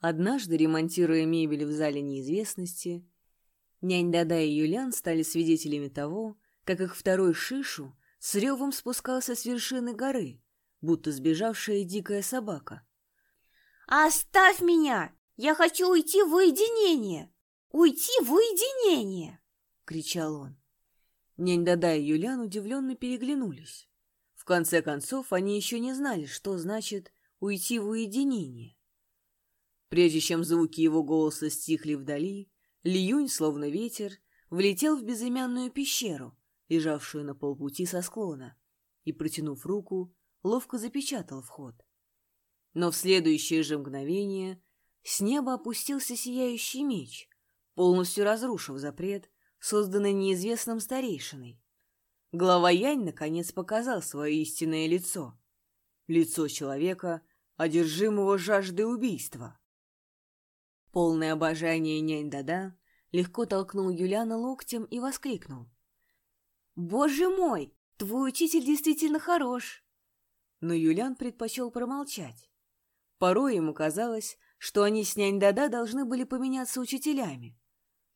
Однажды, ремонтируя мебель в зале неизвестности, нянь Дада и Юлян стали свидетелями того, как их второй Шишу с ревом спускался с вершины горы, будто сбежавшая дикая собака. «Оставь меня! Я хочу уйти в уединение! Уйти в уединение!» — кричал он. Нянь Дада и Юлян удивленно переглянулись. В конце концов, они еще не знали, что значит уйти в уединение. Прежде чем звуки его голоса стихли вдали, Лиюнь, словно ветер, влетел в безымянную пещеру, лежавшую на полпути со склона, и, протянув руку, ловко запечатал вход. Но в следующее же мгновение с неба опустился сияющий меч, полностью разрушив запрет, созданный неизвестным старейшиной. Глава Янь наконец показал свое истинное лицо. Лицо человека, одержимого жаждой убийства. Полное обожание нянь-дада легко толкнул Юляна локтем и воскликнул. «Боже мой, твой учитель действительно хорош!» Но Юлян предпочел промолчать. Порой ему казалось, что они с нянь-дада должны были поменяться учителями.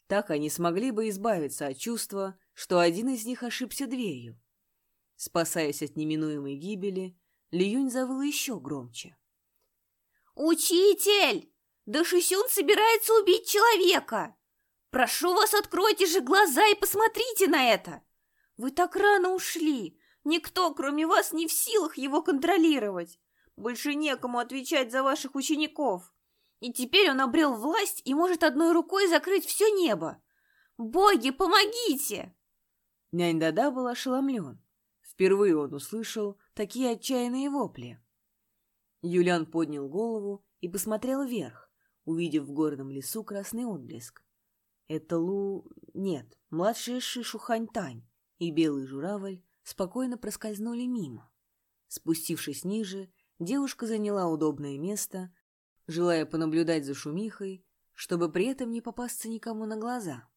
Так они смогли бы избавиться от чувства, что один из них ошибся дверью. Спасаясь от неминуемой гибели, Лиюнь завыл еще громче. «Учитель! Да Шисюн собирается убить человека! Прошу вас, откройте же глаза и посмотрите на это! Вы так рано ушли! Никто, кроме вас, не в силах его контролировать! Больше некому отвечать за ваших учеников! И теперь он обрел власть и может одной рукой закрыть все небо! Боги, помогите!» Нянь Дада был ошеломлен. Впервые он услышал такие отчаянные вопли. Юлян поднял голову и посмотрел вверх, увидев в горном лесу красный отблеск. Это Лу... нет, младшая Шишу Ханьтань и белый журавль спокойно проскользнули мимо. Спустившись ниже, девушка заняла удобное место, желая понаблюдать за шумихой, чтобы при этом не попасться никому на глаза.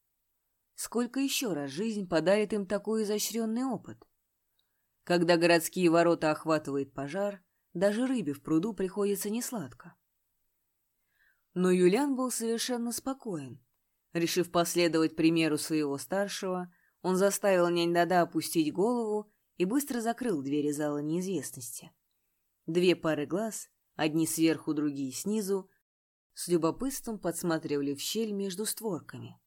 Сколько еще раз жизнь подарит им такой изощренный опыт? Когда городские ворота охватывает пожар, даже рыбе в пруду приходится несладко. Но Юлян был совершенно спокоен. Решив последовать примеру своего старшего, он заставил нянь Дада опустить голову и быстро закрыл двери зала неизвестности. Две пары глаз, одни сверху, другие снизу, с любопытством подсматривали в щель между створками.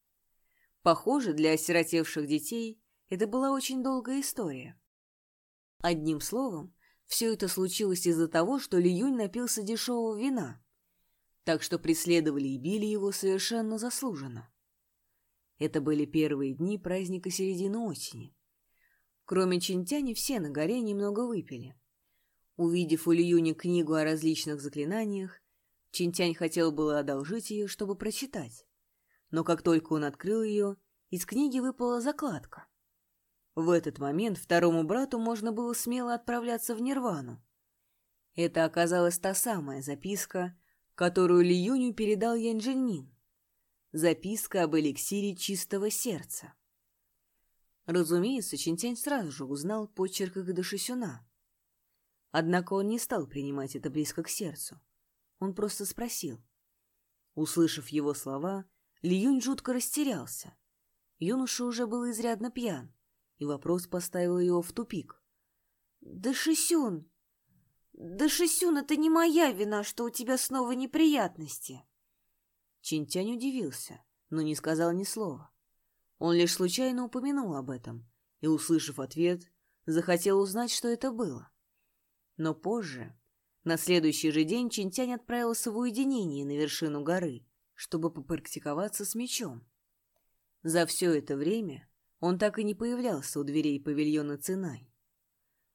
Похоже, для осиротевших детей это была очень долгая история. Одним словом, все это случилось из-за того, что Ли Юнь напился дешевого вина, так что преследовали и били его совершенно заслуженно. Это были первые дни праздника середины осени. Кроме Чинтяни, все на горе немного выпили. Увидев у Ли Юни книгу о различных заклинаниях, Чинтянь хотел было одолжить ее, чтобы прочитать. Но как только он открыл ее, из книги выпала закладка. В этот момент второму брату можно было смело отправляться в Нирвану. Это оказалась та самая записка, которую Ли Юню передал Янь Джиньмин. Записка об эликсире чистого сердца. Разумеется, Чинтянь сразу же узнал почерк Игдашисюна. Однако он не стал принимать это близко к сердцу. Он просто спросил. Услышав его слова, Ли Юнь жутко растерялся. Юноша уже был изрядно пьян и вопрос поставил его в тупик. «Да, Шисюн! Да, Шисюн, это не моя вина, что у тебя снова неприятности!» Чинтянь удивился, но не сказал ни слова. Он лишь случайно упомянул об этом и, услышав ответ, захотел узнать, что это было. Но позже, на следующий же день, Чинтянь отправился в уединение на вершину горы, чтобы попрактиковаться с мечом. За все это время он так и не появлялся у дверей павильона Цинай.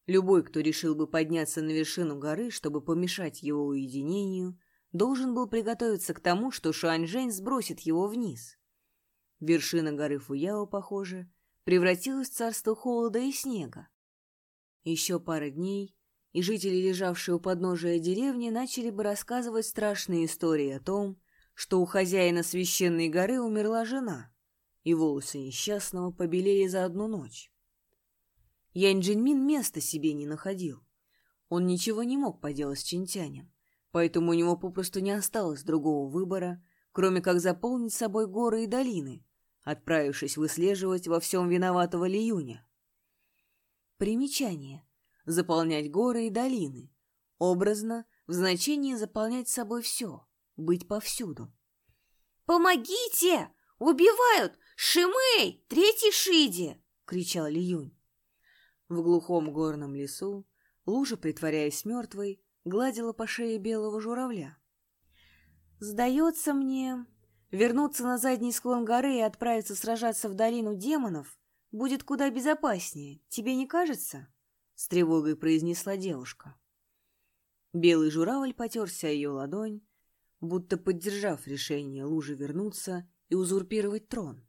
Любой, кто решил бы подняться на вершину горы, чтобы помешать его уединению, должен был приготовиться к тому, что Шуаньжэнь сбросит его вниз. Вершина горы Фуяо, похоже, превратилась в царство холода и снега. Еще пара дней, и жители, лежавшие у подножия деревни, начали бы рассказывать страшные истории о том, что у хозяина священной горы умерла жена — и волосы несчастного побелели за одну ночь. Янь Джинмин места себе не находил. Он ничего не мог поделать с Чинтянем, поэтому у него попросту не осталось другого выбора, кроме как заполнить собой горы и долины, отправившись выслеживать во всем виноватого Лиюня. Примечание. Заполнять горы и долины. Образно, в значении заполнять собой все, быть повсюду. «Помогите! Убивают! Шимей! Третий Шиди!» — кричал Лиюнь. В глухом горном лесу лужа, притворяясь мертвой, гладила по шее белого журавля. «Сдается мне, вернуться на задний склон горы и отправиться сражаться в долину демонов будет куда безопаснее, тебе не кажется?» — с тревогой произнесла девушка. Белый журавль потерся ее ладонь, будто поддержав решение лужи вернуться и узурпировать трон.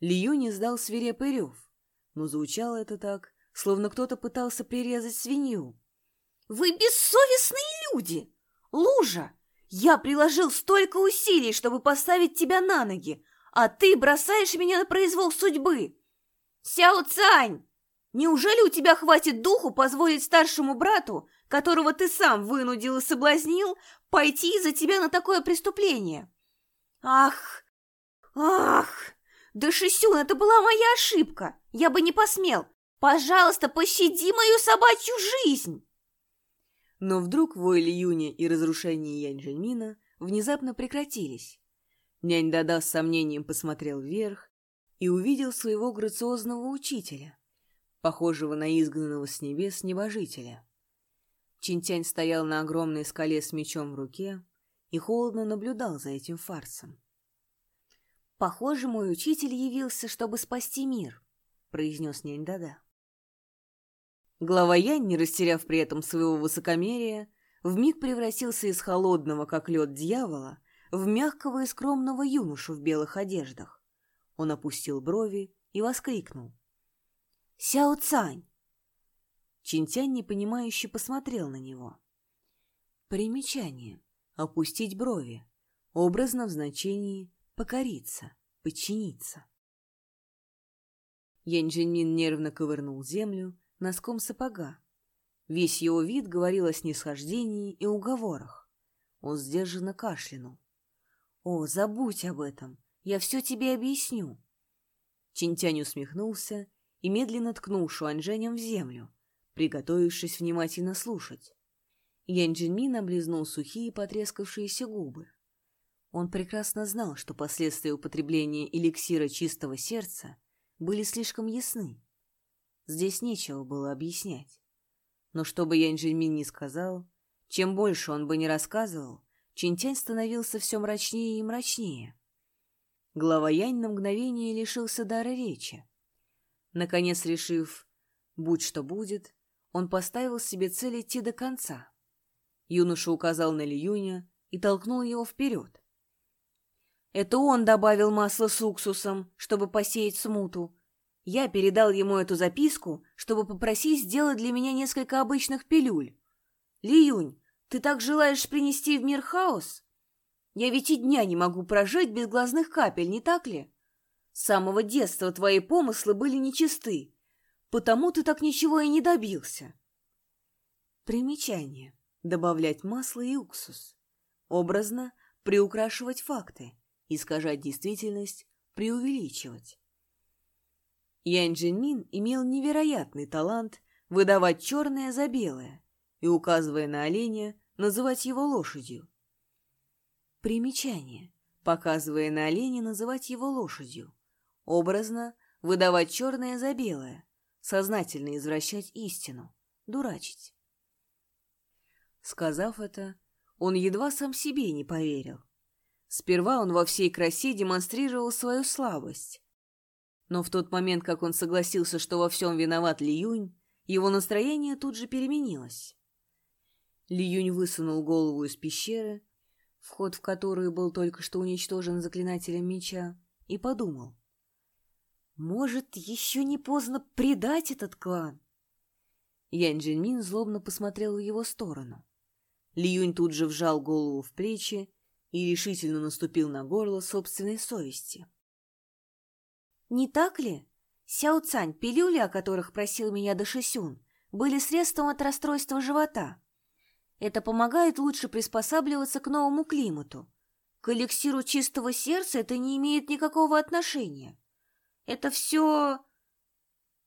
Лию не сдал свирепый рев, но звучало это так, словно кто-то пытался прирезать свинью. «Вы бессовестные люди! Лужа! Я приложил столько усилий, чтобы поставить тебя на ноги, а ты бросаешь меня на произвол судьбы! Сяо Цань! Неужели у тебя хватит духу позволить старшему брату, которого ты сам вынудил и соблазнил, пойти за тебя на такое преступление? Ах! Ах! Да, Шисюн, это была моя ошибка! Я бы не посмел! Пожалуйста, пощади мою собачью жизнь!» Но вдруг вой Юня и разрушение Янь Жельмина внезапно прекратились. Нянь Дада с сомнением посмотрел вверх и увидел своего грациозного учителя, похожего на изгнанного с небес небожителя. Чинтянь стоял на огромной скале с мечом в руке и холодно наблюдал за этим фарсом. «Похоже, мой учитель явился, чтобы спасти мир», — произнес нянь Дада. Глава Янь, не растеряв при этом своего высокомерия, вмиг превратился из холодного, как лед дьявола, в мягкого и скромного юношу в белых одеждах. Он опустил брови и воскликнул. «Сяо Цань!» Чинтянь непонимающе посмотрел на него. Примечание. Опустить брови. Образно в значении покориться, подчиниться. Янь Джинмин нервно ковырнул землю, носком сапога. Весь его вид говорил о снисхождении и уговорах. Он сдержанно кашлянул. «О, забудь об этом, я все тебе объясню». Чинтянь усмехнулся и медленно ткнул Шуаньжэнем в землю, приготовившись внимательно слушать. Янь Джинмин облизнул сухие потрескавшиеся губы. Он прекрасно знал, что последствия употребления эликсира чистого сердца были слишком ясны. Здесь нечего было объяснять. Но что бы Янь Джельмин ни сказал, чем больше он бы не рассказывал, Чинтянь становился все мрачнее и мрачнее. Глава Янь на мгновение лишился дара речи. Наконец, решив «будь что будет», он поставил себе цель идти до конца. Юноша указал на Лиюня и толкнул его вперед. Это он добавил масло с уксусом, чтобы посеять смуту, я передал ему эту записку, чтобы попросить сделать для меня несколько обычных пилюль. Лиюнь, ты так желаешь принести в мир хаос? Я ведь и дня не могу прожить без глазных капель, не так ли? С самого детства твои помыслы были нечисты, потому ты так ничего и не добился. Примечание. Добавлять масло и уксус. Образно приукрашивать факты, искажать действительность, преувеличивать. Янь Джинмин имел невероятный талант выдавать черное за белое и, указывая на оленя, называть его лошадью. Примечание. Показывая на оленя, называть его лошадью. Образно выдавать черное за белое, сознательно извращать истину, дурачить. Сказав это, он едва сам себе не поверил. Сперва он во всей красе демонстрировал свою слабость, но в тот момент, как он согласился, что во всем виноват Ли Юнь, его настроение тут же переменилось. Ли Юнь высунул голову из пещеры, вход в которую был только что уничтожен заклинателем меча, и подумал. «Может, еще не поздно предать этот клан?» Янь Джинмин злобно посмотрел в его сторону. Ли Юнь тут же вжал голову в плечи и решительно наступил на горло собственной совести. Не так ли? Сяо Цань, пилюли, о которых просил меня Дашисюн, были средством от расстройства живота. Это помогает лучше приспосабливаться к новому климату. К эликсиру чистого сердца это не имеет никакого отношения. Это все...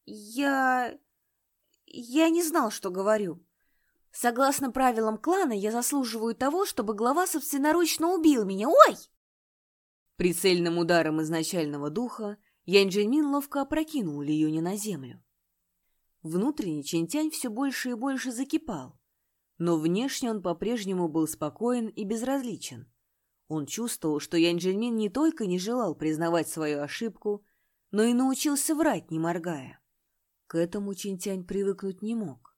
Я... Я не знал, что говорю. Согласно правилам клана, я заслуживаю того, чтобы глава собственноручно убил меня. Ой! Прицельным ударом изначального духа Янь Джельмин ловко опрокинул Лиюни на землю. Внутренне Чинтянь все больше и больше закипал, но внешне он по-прежнему был спокоен и безразличен. Он чувствовал, что Янь Джельмин не только не желал признавать свою ошибку, но и научился врать, не моргая. К этому Чинтянь привыкнуть не мог.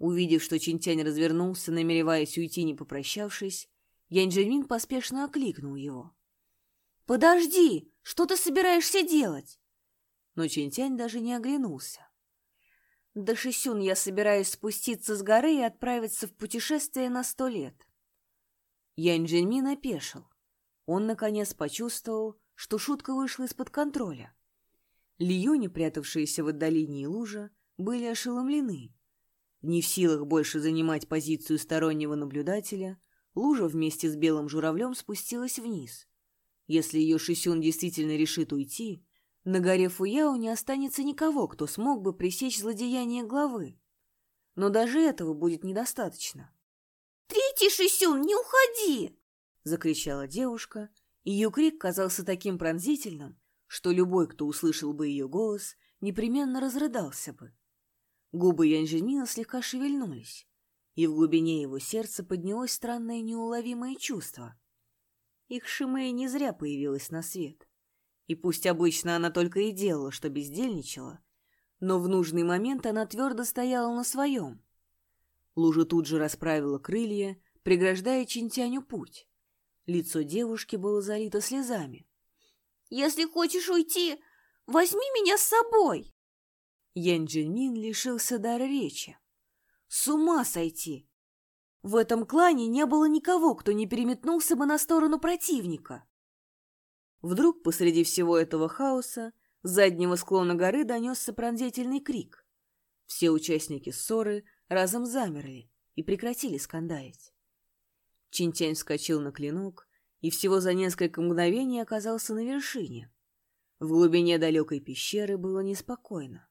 Увидев, что Чинтянь развернулся, намереваясь уйти, не попрощавшись, Янь Джельмин поспешно окликнул его. «Подожди! Что ты собираешься делать?» Но Чинтянь даже не оглянулся. До Шисюн я собираюсь спуститься с горы и отправиться в путешествие на сто лет. Янь Джинмин опешил. Он, наконец, почувствовал, что шутка вышла из-под контроля. Лиюни, прятавшиеся в отдалении лужа, были ошеломлены. Не в силах больше занимать позицию стороннего наблюдателя, лужа вместе с белым журавлем спустилась вниз. Если ее Шисюн действительно решит уйти, на горе Фуяо не останется никого, кто смог бы пресечь злодеяние главы. Но даже этого будет недостаточно. «Третий Шисюн, не уходи!» — закричала девушка. Ее крик казался таким пронзительным, что любой, кто услышал бы ее голос, непременно разрыдался бы. Губы Янжемина слегка шевельнулись, и в глубине его сердца поднялось странное неуловимое чувство. Их Шимея не зря появилась на свет. И пусть обычно она только и делала, что бездельничала, но в нужный момент она твердо стояла на своем. Лужа тут же расправила крылья, преграждая Чинтяню путь. Лицо девушки было залито слезами. «Если хочешь уйти, возьми меня с собой!» Ян Джинмин лишился дара речи. «С ума сойти! В этом клане не было никого, кто не переметнулся бы на сторону противника!» Вдруг посреди всего этого хаоса с заднего склона горы донесся пронзительный крик. Все участники ссоры разом замерли и прекратили скандалить. Чинтянь вскочил на клинок и всего за несколько мгновений оказался на вершине. В глубине далекой пещеры было неспокойно.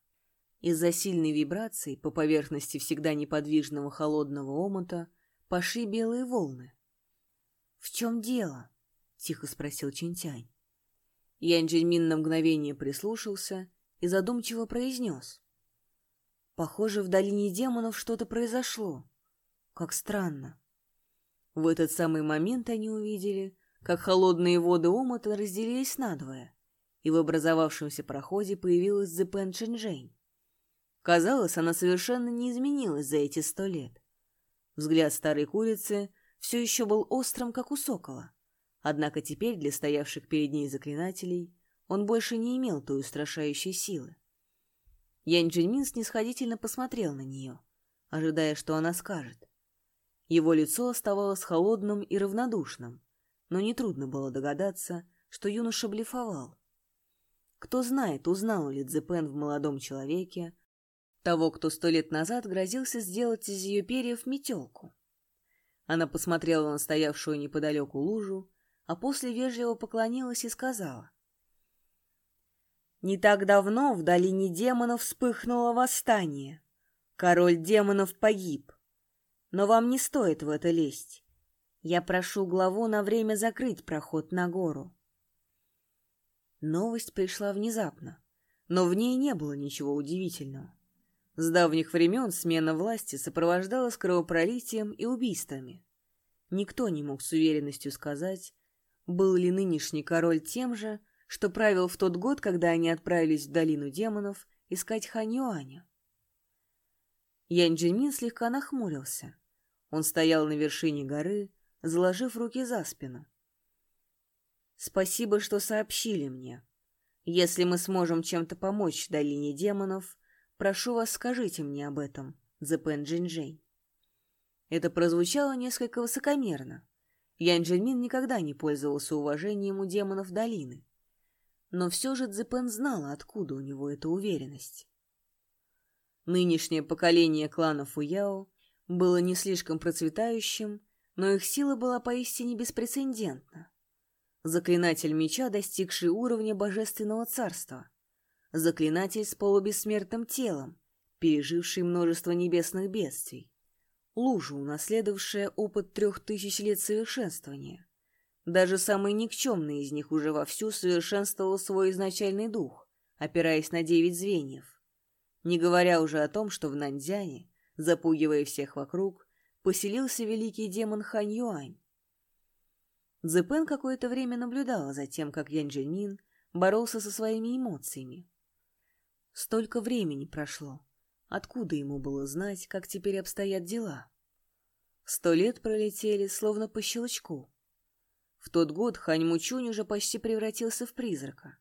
Из-за сильной вибрации по поверхности всегда неподвижного холодного омута пошли белые волны. — В чем дело? — тихо спросил Чинтянь. Ян Джельмин на мгновение прислушался и задумчиво произнес. «Похоже, в долине демонов что-то произошло. Как странно». В этот самый момент они увидели, как холодные воды омута разделились надвое, и в образовавшемся проходе появилась Зепен Чэньчжэнь. Казалось, она совершенно не изменилась за эти сто лет. Взгляд старой курицы все еще был острым, как у сокола. Однако теперь для стоявших перед ней заклинателей он больше не имел той устрашающей силы. Янь Джиньмин снисходительно посмотрел на нее, ожидая, что она скажет. Его лицо оставалось холодным и равнодушным, но нетрудно было догадаться, что юноша блефовал. Кто знает, узнал ли Цзэпен в молодом человеке того, кто сто лет назад грозился сделать из ее перьев метелку. Она посмотрела на стоявшую неподалеку лужу а после вежливо поклонилась и сказала. «Не так давно в долине демонов вспыхнуло восстание. Король демонов погиб. Но вам не стоит в это лезть. Я прошу главу на время закрыть проход на гору». Новость пришла внезапно, но в ней не было ничего удивительного. С давних времен смена власти сопровождалась кровопролитием и убийствами. Никто не мог с уверенностью сказать, был ли нынешний король тем же, что правил в тот год, когда они отправились в долину демонов искать Хань Юаня? Янь Джимин слегка нахмурился. Он стоял на вершине горы, заложив руки за спину. «Спасибо, что сообщили мне. Если мы сможем чем-то помочь долине демонов, прошу вас, скажите мне об этом, Цзэпэн Джинжэнь». Это прозвучало несколько высокомерно. Ян Джельмин никогда не пользовался уважением у демонов долины. Но все же Цзэпэн знала, откуда у него эта уверенность. Нынешнее поколение клана Фуяо было не слишком процветающим, но их сила была поистине беспрецедентна. Заклинатель меча, достигший уровня божественного царства. Заклинатель с полубессмертным телом, переживший множество небесных бедствий. Лужа, унаследовавшая опыт трех тысяч лет совершенствования. Даже самый никчемный из них уже вовсю совершенствовал свой изначальный дух, опираясь на девять звеньев. Не говоря уже о том, что в Нандзяне, запугивая всех вокруг, поселился великий демон Хань Юань. Зепен какое-то время наблюдала за тем, как Ян Джельмин боролся со своими эмоциями. Столько времени прошло. Откуда ему было знать, как теперь обстоят дела? Сто лет пролетели, словно по щелчку. В тот год Хань Мучунь уже почти превратился в призрака.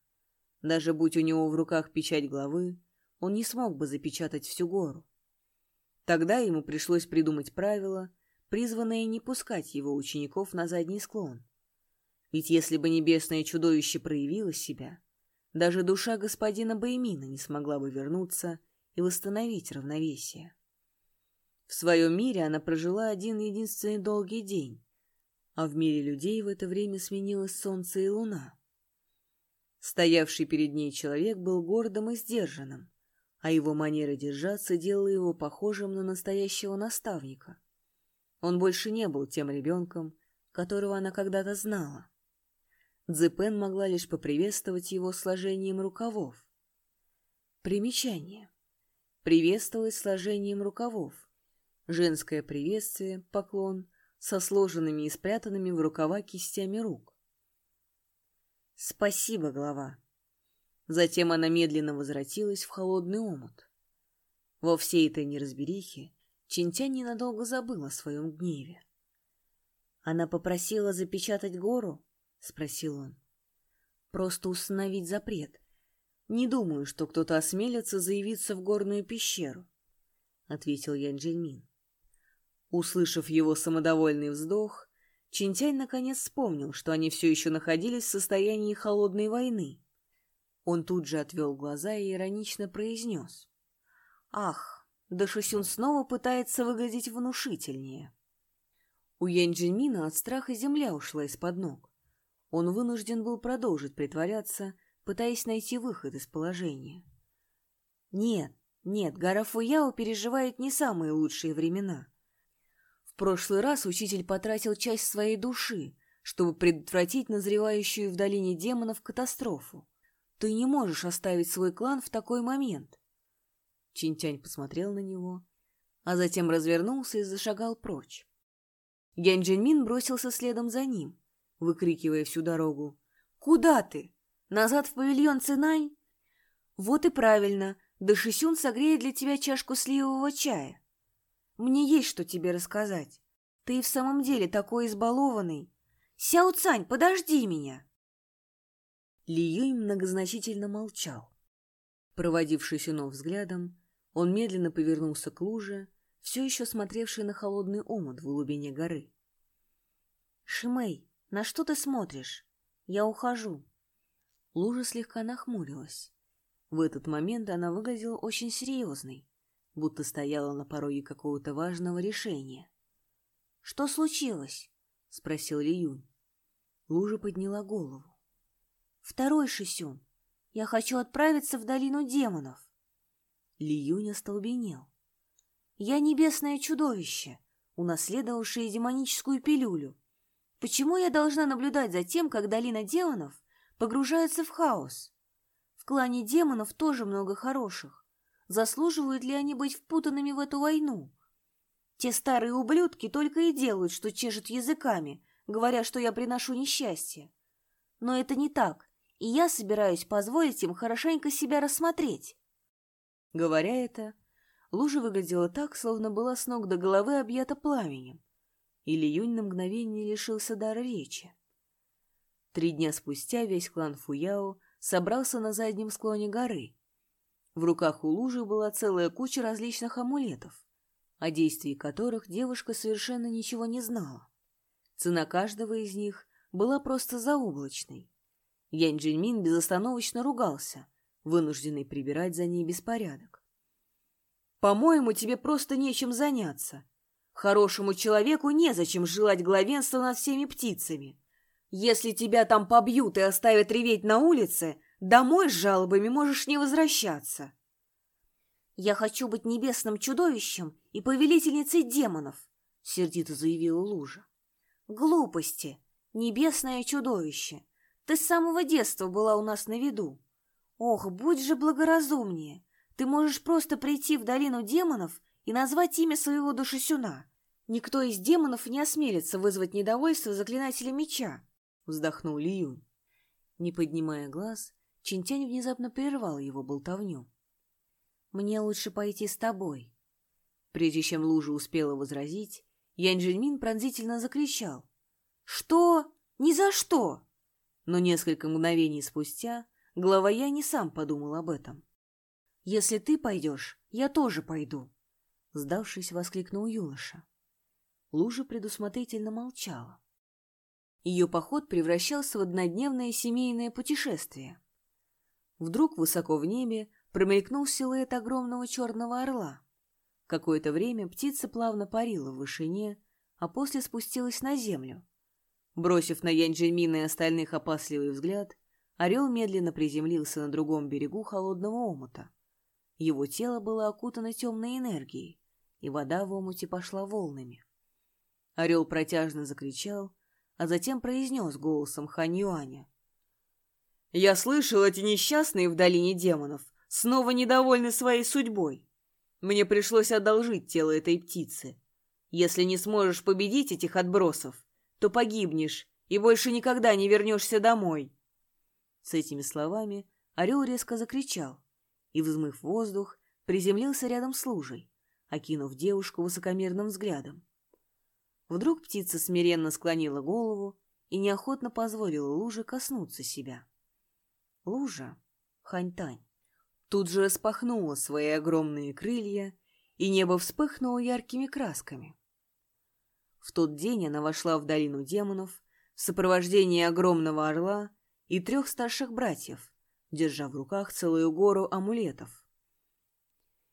Даже будь у него в руках печать главы, он не смог бы запечатать всю гору. Тогда ему пришлось придумать правила, призванные не пускать его учеников на задний склон. Ведь если бы небесное чудовище проявило себя, даже душа господина Баймина не смогла бы вернуться и восстановить равновесие. В своем мире она прожила один единственный долгий день, а в мире людей в это время сменилось солнце и луна. Стоявший перед ней человек был гордым и сдержанным, а его манера держаться делала его похожим на настоящего наставника. Он больше не был тем ребенком, которого она когда-то знала. Дзепен могла лишь поприветствовать его сложением рукавов. Примечание. Приветствовать сложением рукавов. Женское приветствие, поклон, со сложенными и спрятанными в рукава кистями рук. «Спасибо, глава», Затем она медленно возвратилась в холодный омут. Во всей этой неразберихе Чинтянь ненадолго забыла о своем гневе. «Она попросила запечатать гору?» — спросил он. «Просто установить запрет. Не думаю, что кто-то осмелится заявиться в горную пещеру», — ответил Ян Джельмин. Услышав его самодовольный вздох, Чинтянь наконец вспомнил, что они все еще находились в состоянии холодной войны. Он тут же отвел глаза и иронично произнес. «Ах, да Шусюн снова пытается выглядеть внушительнее». У Янь-Джинмина от страха земля ушла из-под ног. Он вынужден был продолжить притворяться, пытаясь найти выход из положения. Нет, нет, гора Фуяо переживает не самые лучшие времена. В прошлый раз учитель потратил часть своей души, чтобы предотвратить назревающую в долине демонов катастрофу. Ты не можешь оставить свой клан в такой момент. Чинтянь посмотрел на него, а затем развернулся и зашагал прочь. Янь Джинмин бросился следом за ним, выкрикивая всю дорогу. «Куда ты? Назад в павильон Цинань?» «Вот и правильно, да Шисюн согреет для тебя чашку сливового чая. Мне есть что тебе рассказать. Ты и в самом деле такой избалованный. Сяо Цань, подожди меня!» Ли Юнь многозначительно молчал. Проводивший Сюно взглядом, он медленно повернулся к луже, все еще смотревшей на холодный омут в глубине горы. «Шимэй, на что ты смотришь? Я ухожу». Лужа слегка нахмурилась. В этот момент она выглядела очень серьезной, будто стояла на пороге какого-то важного решения. «Что случилось?» — спросил Ли Юнь. Лужа подняла голову. Второй Шисюн. Я хочу отправиться в долину демонов. Ли Юнь остолбенел. Я небесное чудовище, унаследовавшее демоническую пилюлю. Почему я должна наблюдать за тем, как долина демонов погружается в хаос? В клане демонов тоже много хороших. Заслуживают ли они быть впутанными в эту войну? Те старые ублюдки только и делают, что чешут языками, говоря, что я приношу несчастье. Но это не так и я собираюсь позволить им хорошенько себя рассмотреть. Говоря это, лужа выглядела так, словно была с ног до головы объята пламенем, или Юнь на мгновение лишился дара речи. Три дня спустя весь клан Фуяо собрался на заднем склоне горы. В руках у лужи была целая куча различных амулетов, о действии которых девушка совершенно ничего не знала. Цена каждого из них была просто заоблачной. Янь Джиньмин безостановочно ругался, вынужденный прибирать за ней беспорядок. «По-моему, тебе просто нечем заняться. Хорошему человеку незачем желать главенства над всеми птицами. Если тебя там побьют и оставят реветь на улице, домой с жалобами можешь не возвращаться. «Я хочу быть небесным чудовищем и повелительницей демонов», — сердито заявила Лужа. «Глупости! Небесное чудовище! Ты с самого детства была у нас на виду. Ох, будь же благоразумнее! Ты можешь просто прийти в долину демонов и назвать имя своего душесюна. Никто из демонов не осмелится вызвать недовольство заклинателя меча вздохнул Лиюнь. Не поднимая глаз, Чинтянь внезапно прервал его болтовню. «Мне лучше пойти с тобой». Прежде чем Лужа успела возразить, Янь Жиньмин пронзительно закричал. «Что? Ни за что!» Но несколько мгновений спустя глава Яни сам подумал об этом. «Если ты пойдешь, я тоже пойду», — сдавшись, воскликнул юноша. Лужа предусмотрительно молчала. Ее поход превращался в однодневное семейное путешествие. Вдруг высоко в небе промелькнул силуэт огромного черного орла. Какое-то время птица плавно парила в вышине, а после спустилась на землю. Бросив на Янджельмина и остальных опасливый взгляд, орел медленно приземлился на другом берегу холодного омута. Его тело было окутано темной энергией, и вода в омуте пошла волнами. Орел протяжно закричал, а затем произнес голосом Хань Юаня. «Я слышал, эти несчастные в долине демонов снова недовольны своей судьбой. Мне пришлось одолжить тело этой птицы. Если не сможешь победить этих отбросов, то погибнешь и больше никогда не вернешься домой». С этими словами орел резко закричал и, взмыв воздух, приземлился рядом с лужей, окинув девушку высокомерным взглядом. Вдруг птица смиренно склонила голову и неохотно позволила луже коснуться себя. Лужа, Ханьтань, тут же распахнула свои огромные крылья, и небо вспыхнуло яркими красками. В тот день она вошла в долину демонов в сопровождении огромного орла и трех старших братьев, держа в руках целую гору амулетов.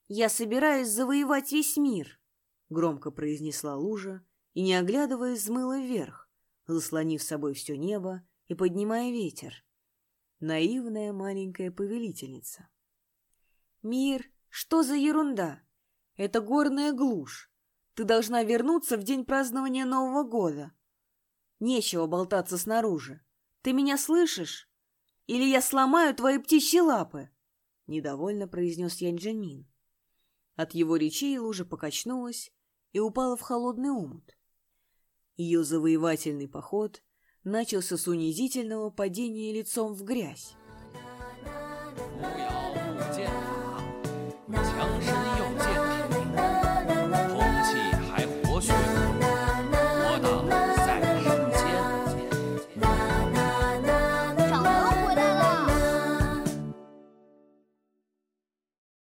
«Я собираюсь завоевать весь мир», — громко произнесла Лужа и, не оглядываясь, взмыла вверх, заслонив с собой все небо и поднимая ветер. Наивная маленькая повелительница. «Мир, что за ерунда? Это горная глушь. Ты должна вернуться в день празднования Нового года. Нечего болтаться снаружи. Ты меня слышишь? Или я сломаю твои птичьи лапы?» Недовольно произнес Янь Джанмин. От его речей лужа покачнулась и упала в холодный омут. Ее завоевательный поход начался с унизительного падения лицом в грязь. 强身又